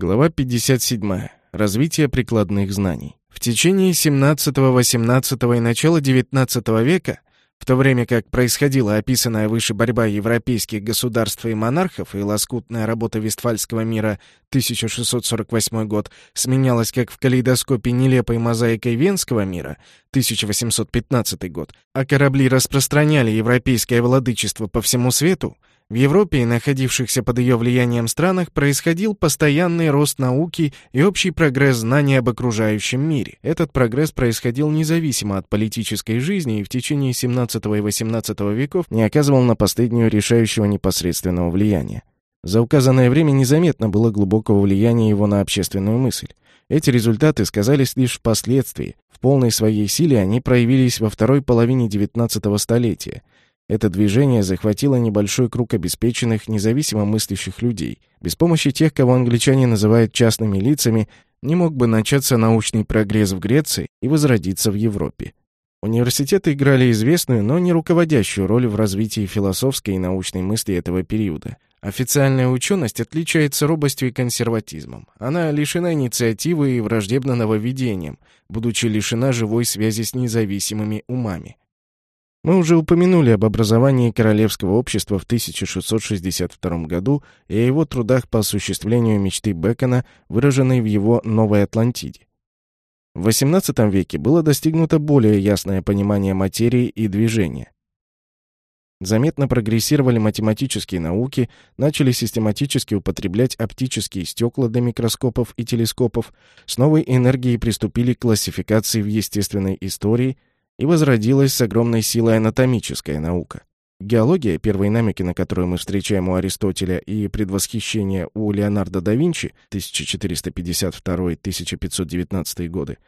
Глава 57. Развитие прикладных знаний. В течение 17, 18 и начала 19 века, в то время как происходила описанная выше борьба европейских государств и монархов и лоскутная работа Вестфальского мира 1648 год сменялась как в калейдоскопе нелепой мозаикой Венского мира 1815 год, а корабли распространяли европейское владычество по всему свету, в Европе и находившихся под ее влиянием странах происходил постоянный рост науки и общий прогресс знаний об окружающем мире. Этот прогресс происходил независимо от политической жизни и в течение 17 и 18 веков не оказывал на последнюю решающего непосредственного влияния. За указанное время незаметно было глубокого влияния его на общественную мысль. Эти результаты сказались лишь впоследствии. В полной своей силе они проявились во второй половине XIX столетия – это движение захватило небольшой круг обеспеченных, независимо мыслящих людей. Без помощи тех, кого англичане называют частными лицами, не мог бы начаться научный прогресс в Греции и возродиться в Европе. Университеты играли известную, но не руководящую роль в развитии философской и научной мысли этого периода. Официальная ученость отличается робостью и консерватизмом. Она лишена инициативы и враждебна нововведениям, будучи лишена живой связи с независимыми умами. Мы уже упомянули об образовании Королевского общества в 1662 году и о его трудах по осуществлению мечты Бекона, выраженной в его «Новой Атлантиде». В XVIII веке было достигнуто более ясное понимание материи и движения. Заметно прогрессировали математические науки, начали систематически употреблять оптические стекла для микроскопов и телескопов, с новой энергией приступили к классификации в естественной истории – и возродилась с огромной силой анатомическая наука. Геология, первые намеки на которую мы встречаем у Аристотеля, и предвосхищение у Леонардо да Винчи 1452-1519 годы,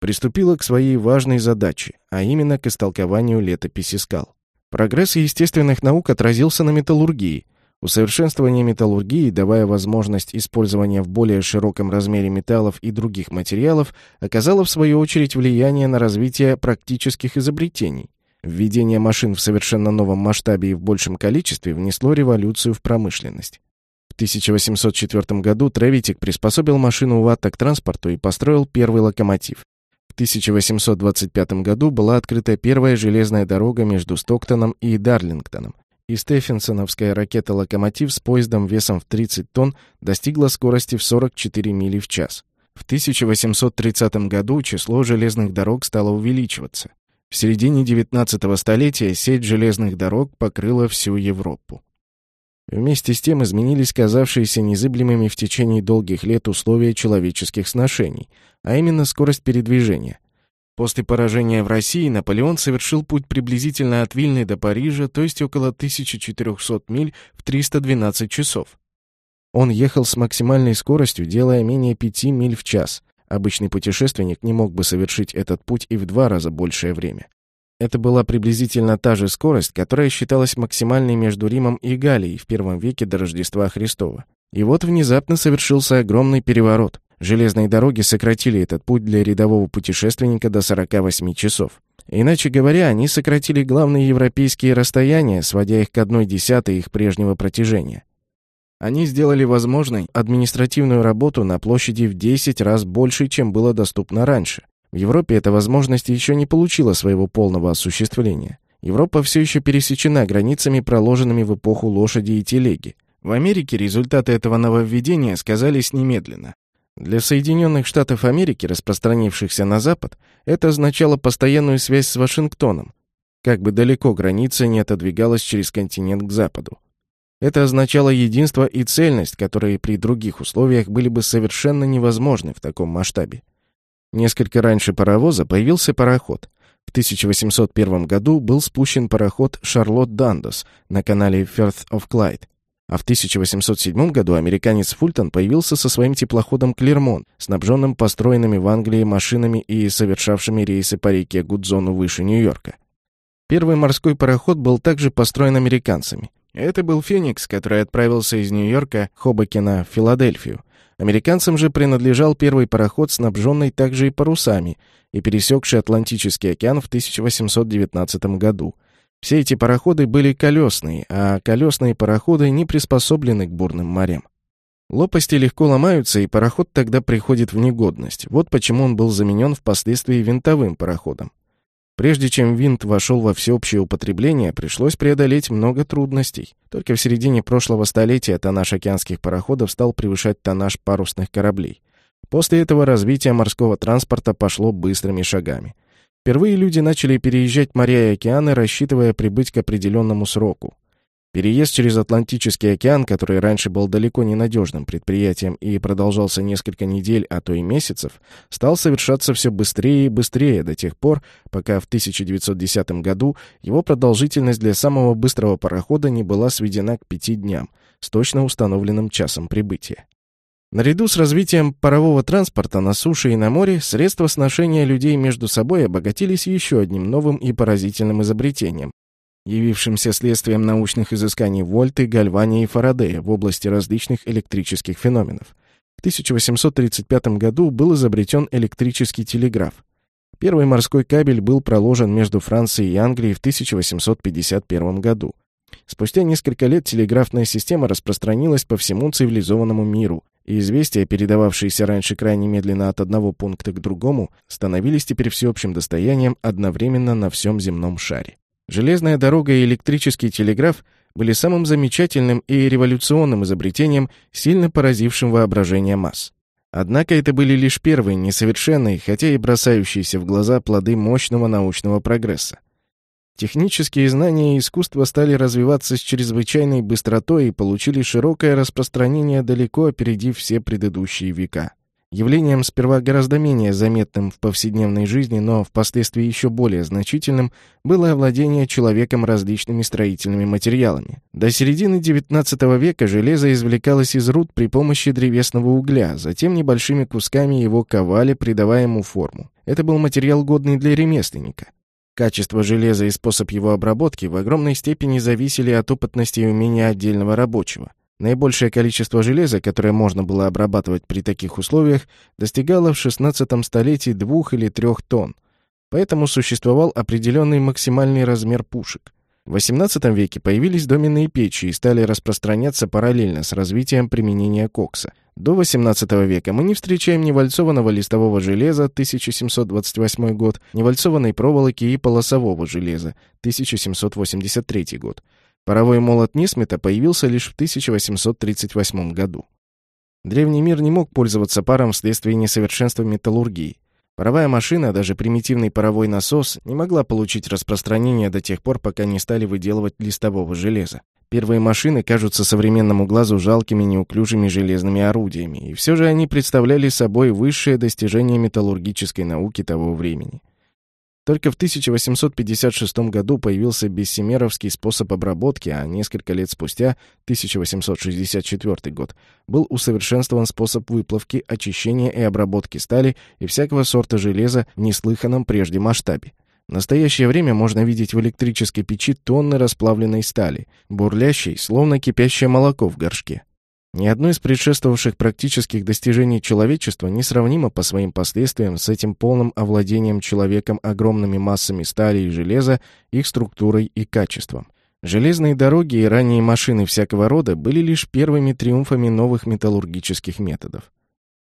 приступила к своей важной задаче, а именно к истолкованию летописи скал. Прогресс естественных наук отразился на металлургии, Усовершенствование металлургии, давая возможность использования в более широком размере металлов и других материалов, оказало в свою очередь влияние на развитие практических изобретений. Введение машин в совершенно новом масштабе и в большем количестве внесло революцию в промышленность. В 1804 году Тревитик приспособил машину ВАТТа к транспорту и построил первый локомотив. В 1825 году была открыта первая железная дорога между Стоктоном и Дарлингтоном, и Стефенсоновская ракета-локомотив с поездом весом в 30 тонн достигла скорости в 44 мили в час. В 1830 году число железных дорог стало увеличиваться. В середине 19 столетия сеть железных дорог покрыла всю Европу. Вместе с тем изменились казавшиеся незыблемыми в течение долгих лет условия человеческих сношений, а именно скорость передвижения. После поражения в России Наполеон совершил путь приблизительно от Вильны до Парижа, то есть около 1400 миль в 312 часов. Он ехал с максимальной скоростью, делая менее 5 миль в час. Обычный путешественник не мог бы совершить этот путь и в два раза большее время. Это была приблизительно та же скорость, которая считалась максимальной между Римом и Галией в первом веке до Рождества Христова. И вот внезапно совершился огромный переворот. Железные дороги сократили этот путь для рядового путешественника до 48 часов. Иначе говоря, они сократили главные европейские расстояния, сводя их к одной десятой их прежнего протяжения. Они сделали возможной административную работу на площади в 10 раз больше, чем было доступно раньше. В Европе эта возможность еще не получила своего полного осуществления. Европа все еще пересечена границами, проложенными в эпоху лошади и телеги. В Америке результаты этого нововведения сказались немедленно. Для Соединенных Штатов Америки, распространившихся на Запад, это означало постоянную связь с Вашингтоном, как бы далеко граница не отодвигалась через континент к Западу. Это означало единство и цельность, которые при других условиях были бы совершенно невозможны в таком масштабе. Несколько раньше паровоза появился пароход. В 1801 году был спущен пароход «Шарлотт Дандос» на канале Firth of Clyde, а в 1807 году американец Фултон появился со своим теплоходом «Клермон», снабженным построенными в Англии машинами и совершавшими рейсы по реке Гудзону выше Нью-Йорка. Первый морской пароход был также построен американцами. Это был «Феникс», который отправился из Нью-Йорка, Хобокена, в Филадельфию. Американцам же принадлежал первый пароход, снабженный также и парусами, и пересекший Атлантический океан в 1819 году – все эти пароходы были колесные, а колесные пароходы не приспособлены к бурным морям. Лопасти легко ломаются, и пароход тогда приходит в негодность. Вот почему он был заменен впоследствии винтовым пароходом. Прежде чем винт вошел во всеобщее употребление, пришлось преодолеть много трудностей. Только в середине прошлого столетия тоннаж океанских пароходов стал превышать тоннаж парусных кораблей. После этого развитие морского транспорта пошло быстрыми шагами. Впервые люди начали переезжать моря и океаны, рассчитывая прибыть к определенному сроку. Переезд через Атлантический океан, который раньше был далеко не надежным предприятием и продолжался несколько недель, а то и месяцев, стал совершаться все быстрее и быстрее до тех пор, пока в 1910 году его продолжительность для самого быстрого парохода не была сведена к пяти дням с точно установленным часом прибытия. Наряду с развитием парового транспорта на суше и на море, средства сношения людей между собой обогатились еще одним новым и поразительным изобретением явившимся следствием научных изысканий Вольты, Гальвани и Фарадея в области различных электрических феноменов. В 1835 году был изобретен электрический телеграф. Первый морской кабель был проложен между Францией и Англией в 1851 году. Спустя несколько лет телеграфная система распространилась по всему цивилизованному миру, и известия, передававшиеся раньше крайне медленно от одного пункта к другому, становились теперь всеобщим достоянием одновременно на всем земном шаре. Железная дорога и электрический телеграф были самым замечательным и революционным изобретением, сильно поразившим воображение масс. Однако это были лишь первые несовершенные, хотя и бросающиеся в глаза плоды мощного научного прогресса. Технические знания и искусство стали развиваться с чрезвычайной быстротой и получили широкое распространение, далеко опередив все предыдущие века. Явлением сперва гораздо менее заметным в повседневной жизни, но впоследствии еще более значительным, было овладение человеком различными строительными материалами. До середины XIX века железо извлекалось из руд при помощи древесного угля, затем небольшими кусками его ковали, придавая ему форму. Это был материал, годный для ремесленника. Качество железа и способ его обработки в огромной степени зависели от опытности и умения отдельного рабочего. Наибольшее количество железа, которое можно было обрабатывать при таких условиях, достигало в XVI столетии 2 или 3 тонн. Поэтому существовал определенный максимальный размер пушек. В XVIII веке появились доменные печи и стали распространяться параллельно с развитием применения кокса. До XVIII века мы не встречаем ни вальцованного листового железа 1728 год, ни вальцованной проволоки и полосового железа 1783 год. Паровой молот Нисмета появился лишь в 1838 году. Древний мир не мог пользоваться паром вследствие несовершенства металлургии. Паровая машина, даже примитивный паровой насос, не могла получить распространение до тех пор, пока не стали выделывать листового железа. Первые машины кажутся современному глазу жалкими неуклюжими железными орудиями, и все же они представляли собой высшее достижение металлургической науки того времени. Только в 1856 году появился бессемеровский способ обработки, а несколько лет спустя, 1864 год, был усовершенствован способ выплавки, очищения и обработки стали и всякого сорта железа в неслыханном прежде масштабе. В настоящее время можно видеть в электрической печи тонны расплавленной стали, бурлящей, словно кипящее молоко в горшке. Ни одно из предшествовавших практических достижений человечества не сравнимо по своим последствиям с этим полным овладением человеком огромными массами стали и железа, их структурой и качеством. Железные дороги и ранние машины всякого рода были лишь первыми триумфами новых металлургических методов.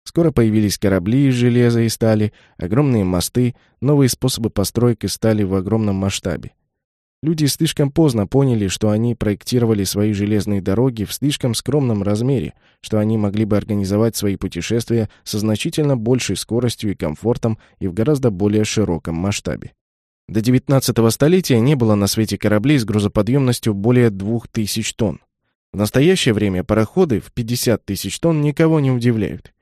Скоро появились корабли из железа и стали, огромные мосты, новые способы постройки стали в огромном масштабе. Люди слишком поздно поняли, что они проектировали свои железные дороги в слишком скромном размере, что они могли бы организовать свои путешествия со значительно большей скоростью и комфортом и в гораздо более широком масштабе. До 19 столетия не было на свете кораблей с грузоподъемностью более 2000 тонн. В настоящее время пароходы в 50 тысяч тонн никого не удивляют.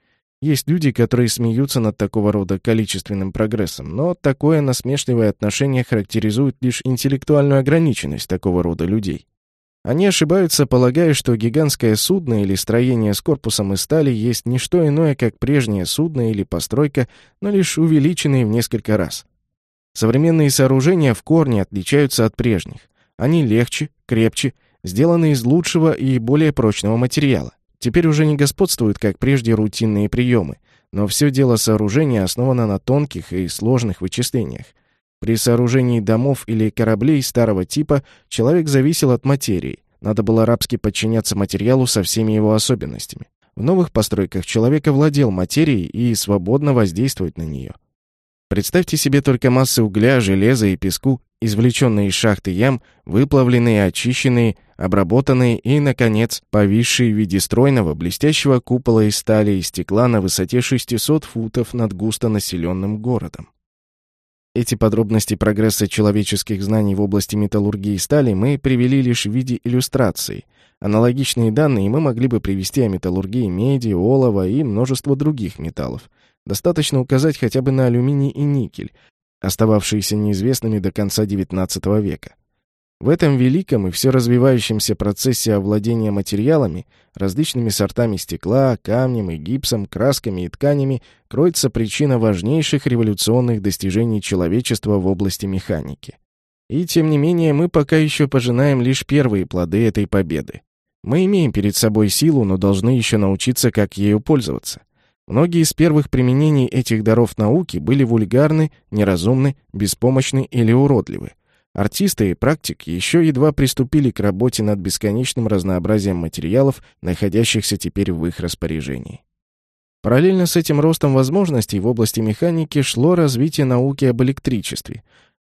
Есть люди, которые смеются над такого рода количественным прогрессом, но такое насмешливое отношение характеризует лишь интеллектуальную ограниченность такого рода людей. Они ошибаются, полагая, что гигантское судно или строение с корпусом из стали есть не что иное, как прежнее судно или постройка, но лишь увеличенные в несколько раз. Современные сооружения в корне отличаются от прежних. Они легче, крепче, сделаны из лучшего и более прочного материала. Теперь уже не господствуют, как прежде, рутинные приемы, но все дело сооружения основано на тонких и сложных вычислениях. При сооружении домов или кораблей старого типа человек зависел от материи. Надо было рабски подчиняться материалу со всеми его особенностями. В новых постройках человек овладел материей и свободно воздействовать на нее. Представьте себе только массы угля, железа и песку, извлеченные из шахты ям, выплавленные, очищенные, обработанные и, наконец, повисшие в виде стройного, блестящего купола из стали и стекла на высоте 600 футов над густонаселенным городом. Эти подробности прогресса человеческих знаний в области металлургии стали мы привели лишь в виде иллюстрации. Аналогичные данные мы могли бы привести о металлургии меди, олова и множество других металлов. Достаточно указать хотя бы на алюминий и никель, остававшиеся неизвестными до конца XIX века. В этом великом и все развивающемся процессе овладения материалами, различными сортами стекла, камнем и гипсом, красками и тканями, кроется причина важнейших революционных достижений человечества в области механики. И тем не менее мы пока еще пожинаем лишь первые плоды этой победы. Мы имеем перед собой силу, но должны еще научиться, как ею пользоваться. Многие из первых применений этих даров науки были вульгарны, неразумны, беспомощны или уродливы. Артисты и практик еще едва приступили к работе над бесконечным разнообразием материалов, находящихся теперь в их распоряжении. Параллельно с этим ростом возможностей в области механики шло развитие науки об электричестве.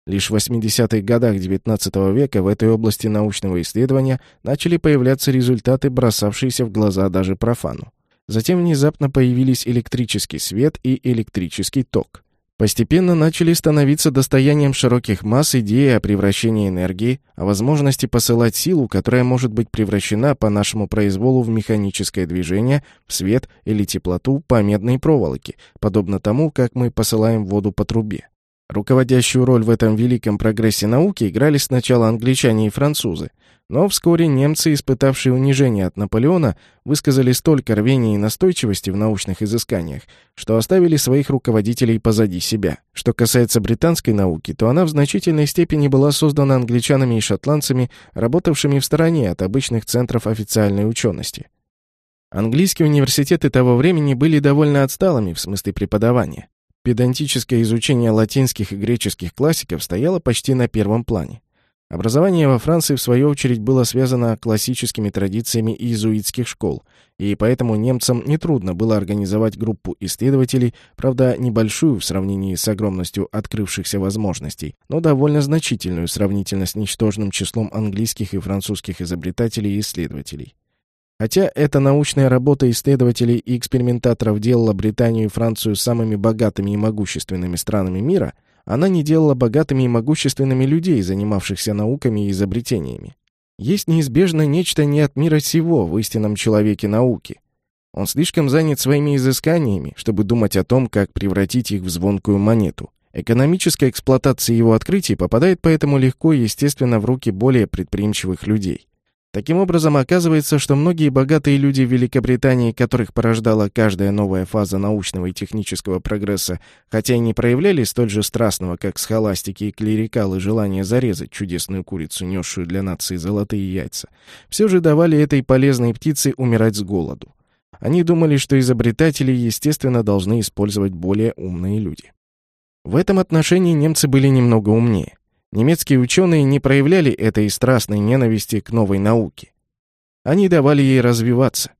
Лишь в 80-х годах XIX века в этой области научного исследования начали появляться результаты, бросавшиеся в глаза даже профану. Затем внезапно появились электрический свет и электрический ток. Постепенно начали становиться достоянием широких масс идеи о превращении энергии, о возможности посылать силу, которая может быть превращена по нашему произволу в механическое движение, в свет или теплоту по медной проволоке, подобно тому, как мы посылаем воду по трубе. Руководящую роль в этом великом прогрессе науки играли сначала англичане и французы, но вскоре немцы, испытавшие унижение от Наполеона, высказали столько рвения и настойчивости в научных изысканиях, что оставили своих руководителей позади себя. Что касается британской науки, то она в значительной степени была создана англичанами и шотландцами, работавшими в стороне от обычных центров официальной учености. Английские университеты того времени были довольно отсталыми в смысле преподавания. Педантическое изучение латинских и греческих классиков стояло почти на первом плане. Образование во Франции, в свою очередь, было связано классическими традициями иезуитских школ, и поэтому немцам нетрудно было организовать группу исследователей, правда, небольшую в сравнении с огромностью открывшихся возможностей, но довольно значительную сравнительно с ничтожным числом английских и французских изобретателей и исследователей. Хотя эта научная работа исследователей и экспериментаторов делала Британию и Францию самыми богатыми и могущественными странами мира – она не делала богатыми и могущественными людей, занимавшихся науками и изобретениями. Есть неизбежно нечто не от мира сего в истинном человеке науки. Он слишком занят своими изысканиями, чтобы думать о том, как превратить их в звонкую монету. Экономическая эксплуатация его открытий попадает поэтому легко и естественно в руки более предприимчивых людей. Таким образом, оказывается, что многие богатые люди Великобритании, которых порождала каждая новая фаза научного и технического прогресса, хотя и не проявляли столь же страстного, как схоластики и клерикалы, желания зарезать чудесную курицу, несшую для нации золотые яйца, все же давали этой полезной птице умирать с голоду. Они думали, что изобретатели, естественно, должны использовать более умные люди. В этом отношении немцы были немного умнее. Немецкие ученые не проявляли этой страстной ненависти к новой науке. Они давали ей развиваться.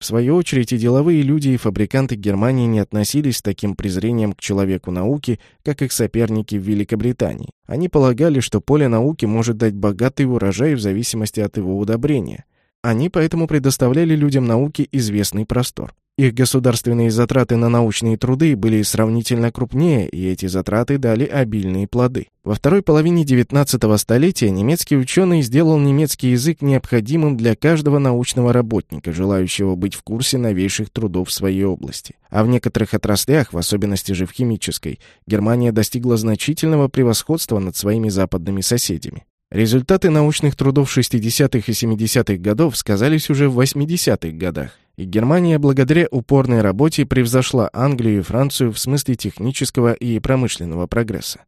В свою очередь и деловые люди, и фабриканты Германии не относились с таким презрением к человеку науки, как их соперники в Великобритании. Они полагали, что поле науки может дать богатый урожай в зависимости от его удобрения. Они поэтому предоставляли людям науки известный простор. Их государственные затраты на научные труды были сравнительно крупнее, и эти затраты дали обильные плоды. Во второй половине XIX столетия немецкий ученый сделал немецкий язык необходимым для каждого научного работника, желающего быть в курсе новейших трудов в своей области. А в некоторых отраслях, в особенности же в химической, Германия достигла значительного превосходства над своими западными соседями. Результаты научных трудов 60-х и 70-х годов сказались уже в 80-х годах, и Германия благодаря упорной работе превзошла Англию и Францию в смысле технического и промышленного прогресса.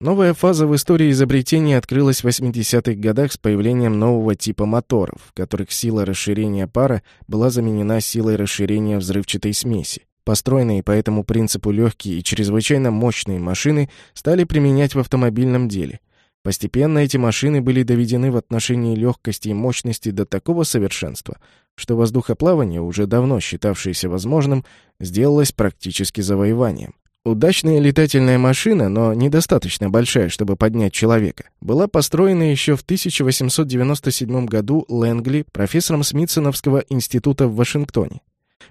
Новая фаза в истории изобретений открылась в 80-х годах с появлением нового типа моторов, в которых сила расширения пара была заменена силой расширения взрывчатой смеси. Построенные по этому принципу легкие и чрезвычайно мощные машины стали применять в автомобильном деле, Постепенно эти машины были доведены в отношении легкости и мощности до такого совершенства, что воздухоплавание, уже давно считавшееся возможным, сделалось практически завоеванием. Удачная летательная машина, но недостаточно большая, чтобы поднять человека, была построена еще в 1897 году Лэнгли профессором Смитсоновского института в Вашингтоне.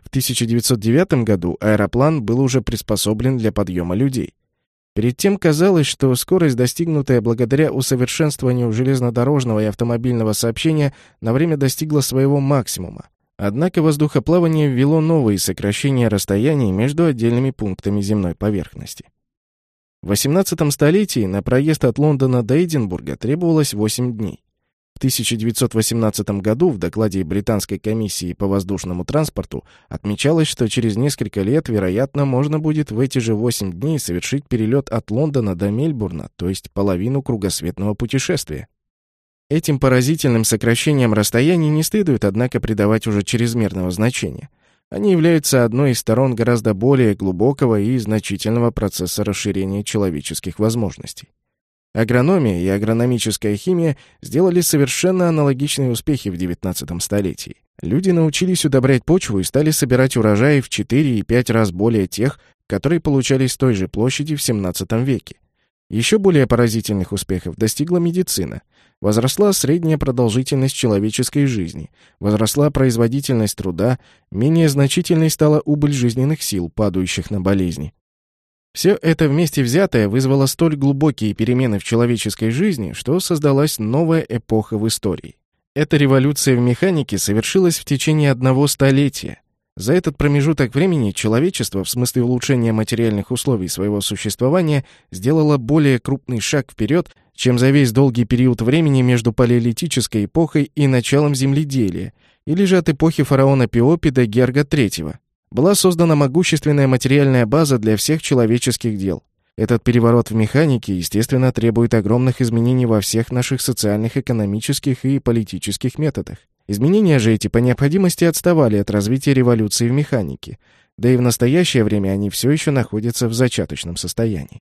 В 1909 году аэроплан был уже приспособлен для подъема людей. Перед тем казалось, что скорость, достигнутая благодаря усовершенствованию железнодорожного и автомобильного сообщения, на время достигла своего максимума. Однако воздухоплавание ввело новые сокращения расстояний между отдельными пунктами земной поверхности. В XVIII столетии на проезд от Лондона до Эдинбурга требовалось 8 дней. В 1918 году в докладе Британской комиссии по воздушному транспорту отмечалось, что через несколько лет, вероятно, можно будет в эти же 8 дней совершить перелет от Лондона до Мельбурна, то есть половину кругосветного путешествия. Этим поразительным сокращением расстояний не следует, однако, придавать уже чрезмерного значения. Они являются одной из сторон гораздо более глубокого и значительного процесса расширения человеческих возможностей. Агрономия и агрономическая химия сделали совершенно аналогичные успехи в XIX столетии. Люди научились удобрять почву и стали собирать урожаи в 4 и 5 раз более тех, которые получались с той же площади в XVII веке. Еще более поразительных успехов достигла медицина. Возросла средняя продолжительность человеческой жизни, возросла производительность труда, менее значительной стала убыль жизненных сил, падающих на болезни. Все это вместе взятое вызвало столь глубокие перемены в человеческой жизни, что создалась новая эпоха в истории. Эта революция в механике совершилась в течение одного столетия. За этот промежуток времени человечество, в смысле улучшения материальных условий своего существования, сделало более крупный шаг вперед, чем за весь долгий период времени между палеолитической эпохой и началом земледелия, или же от эпохи фараона Пиопи до Герга III. Была создана могущественная материальная база для всех человеческих дел. Этот переворот в механике, естественно, требует огромных изменений во всех наших социальных, экономических и политических методах. Изменения же эти по необходимости отставали от развития революции в механике, да и в настоящее время они все еще находятся в зачаточном состоянии.